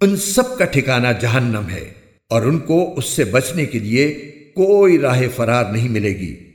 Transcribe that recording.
ان سب کا ٹھکانہ جہنم ہے اور ان کو اس سے بچنے کے لیے کوئی راہ فرار نہیں ملے گی۔